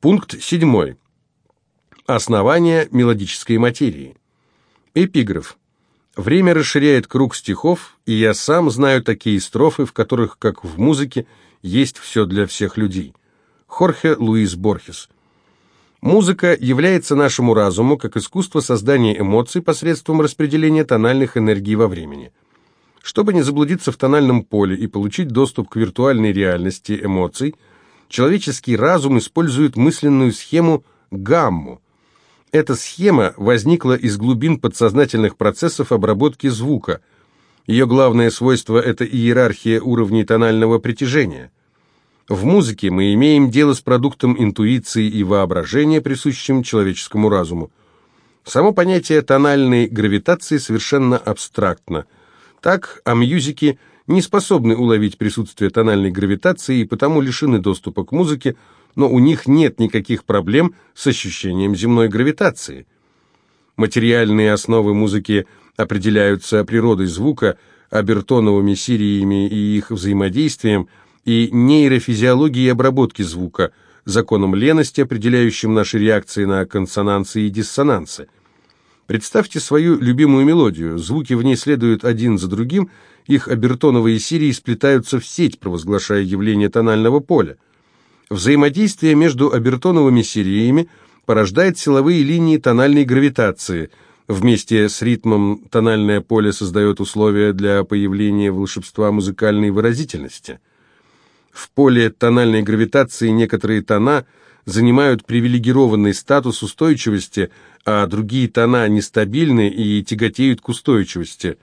Пункт 7. Основание мелодической материи. Эпиграф. Время расширяет круг стихов, и я сам знаю такие строфы, в которых, как в музыке, есть все для всех людей. Хорхе Луис Борхес. Музыка является нашему разуму как искусство создания эмоций посредством распределения тональных энергий во времени. Чтобы не заблудиться в тональном поле и получить доступ к виртуальной реальности эмоций, человеческий разум использует мысленную схему гамму. Эта схема возникла из глубин подсознательных процессов обработки звука. Ее главное свойство – это иерархия уровней тонального притяжения – в музыке мы имеем дело с продуктом интуиции и воображения, присущим человеческому разуму. Само понятие тональной гравитации совершенно абстрактно. Так, амьюзики не способны уловить присутствие тональной гравитации и потому лишены доступа к музыке, но у них нет никаких проблем с ощущением земной гравитации. Материальные основы музыки определяются природой звука, обертоновыми сериями и их взаимодействием – и нейрофизиологии обработки звука, законом лености, определяющим наши реакции на консонансы и диссонансы. Представьте свою любимую мелодию, звуки в ней следуют один за другим, их обертоновые серии сплетаются в сеть, провозглашая явление тонального поля. Взаимодействие между обертоновыми сериями порождает силовые линии тональной гравитации. Вместе с ритмом тональное поле создает условия для появления волшебства музыкальной выразительности. В поле тональной гравитации некоторые тона занимают привилегированный статус устойчивости, а другие тона нестабильны и тяготеют к устойчивости.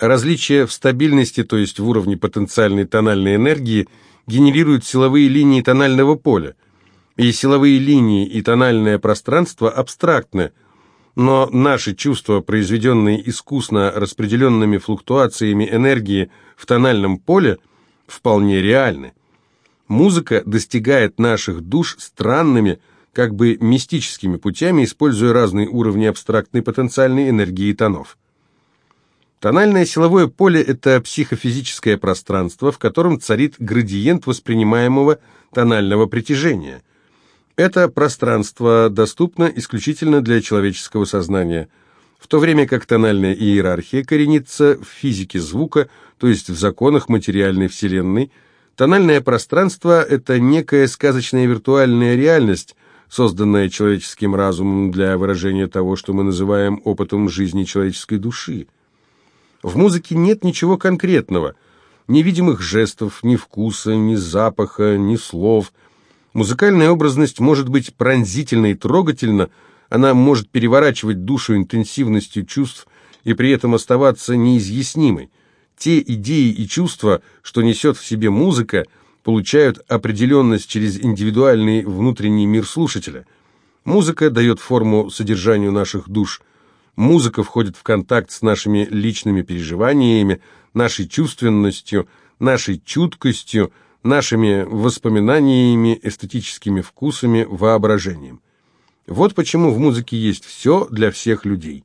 Различия в стабильности, то есть в уровне потенциальной тональной энергии, генерируют силовые линии тонального поля. И силовые линии и тональное пространство абстрактны, но наши чувства, произведенные искусно распределенными флуктуациями энергии в тональном поле, вполне реальны. Музыка достигает наших душ странными, как бы мистическими путями, используя разные уровни абстрактной потенциальной энергии тонов. Тональное силовое поле – это психофизическое пространство, в котором царит градиент воспринимаемого тонального притяжения. Это пространство доступно исключительно для человеческого сознания, в то время как тональная иерархия коренится в физике звука, то есть в законах материальной вселенной – Тональное пространство – это некая сказочная виртуальная реальность, созданная человеческим разумом для выражения того, что мы называем опытом жизни человеческой души. В музыке нет ничего конкретного, ни видимых жестов, ни вкуса, ни запаха, ни слов. Музыкальная образность может быть пронзительна и трогательна, она может переворачивать душу интенсивностью чувств и при этом оставаться неизъяснимой. Те идеи и чувства, что несет в себе музыка, получают определенность через индивидуальный внутренний мир слушателя. Музыка дает форму содержанию наших душ. Музыка входит в контакт с нашими личными переживаниями, нашей чувственностью, нашей чуткостью, нашими воспоминаниями, эстетическими вкусами, воображением. Вот почему в музыке есть все для всех людей.